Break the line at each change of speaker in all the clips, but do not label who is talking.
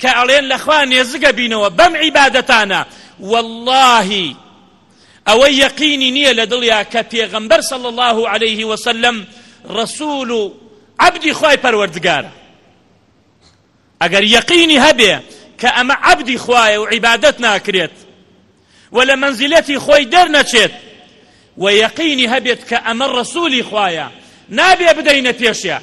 کە ئەڵێن لە خوا نێزگە بینەوە بەم عیبادەتانە واللەهی ئەوە یەقینی نییە لە دڵیا کە پێغەمبەر صلی الله عليه وسلم ڕسول و عەبدی خوای پەروەردگارە ئەگەر یەقینی هەبێ کە ئەمە عەبدی خوایە و عیبادەت ناکرێت و لە مەنزیلەتی خۆی دەرنەچێت و یەقینی هەبێت کە ئەمە ڕسوولی خوایە نابێ بدەینە پێشە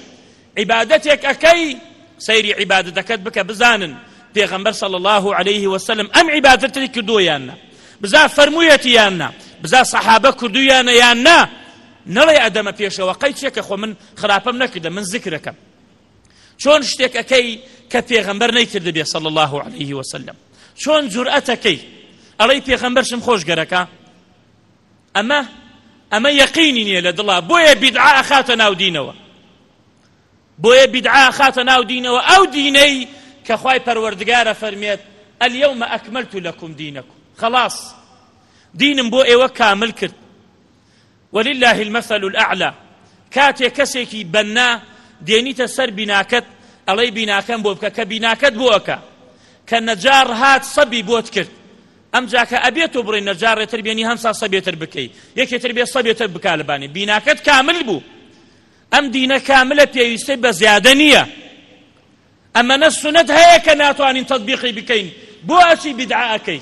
عیبادەتێک ئەەکەی سەیری عیبادەتەکەت بکە بزانن پێغەمبەر صلی الله عليه وسلم ئەم عیبادەتی کردووە یان نا بزا فەرموویەتی یان نا بزا سەحابە کردویانە یان نا نەڵێ ئەدەمە پێشەوە قەی چێکە خۆ من خراپەم نەکردە من زیکرەکەم چۆن شتێک ئەکەی کە پێغەمبەر نەیکردبێ صلی الله علیه وسلم چۆن جورئەتەکەی ئەڵەی پێغەمبەرشم خۆش گەرەکە ئەمە ئەمە یەقینی نییە لە دڵا بۆیە بیدعا ئەخاتە ناو دینەوە بۆیە بیدعا ئەخاتە ناو دینەوە ئەو دینەی کە خوای پەروەردگارە فەرمێت اليوم أكملت لكم دينكم خلاص دینم بۆ ئێوە کامل کرد وللە المثل الاعلی کاتێ کەسێکی بەننا دێنیتە سەر بیناکەت ئەڵێی بیناکەم بۆ بکە کە بیناکەت بۆ ئەکا کە نەجار هات سەبی بۆت کرد ئەم جاکە ئەبێت تۆ بڕی نەجارێتر بێنی هەمسا سەبێتر بکەی یەکێتر بێ سەبێتر بکا لەبانی بیناکەت کامل بوو ئەم دینە کاملە پێویستەی بە زیادە نییە ئەمەە سنت هەیە کە ناتوانین تطبیقی بکەین بۆ ئەچی
بدعەکەی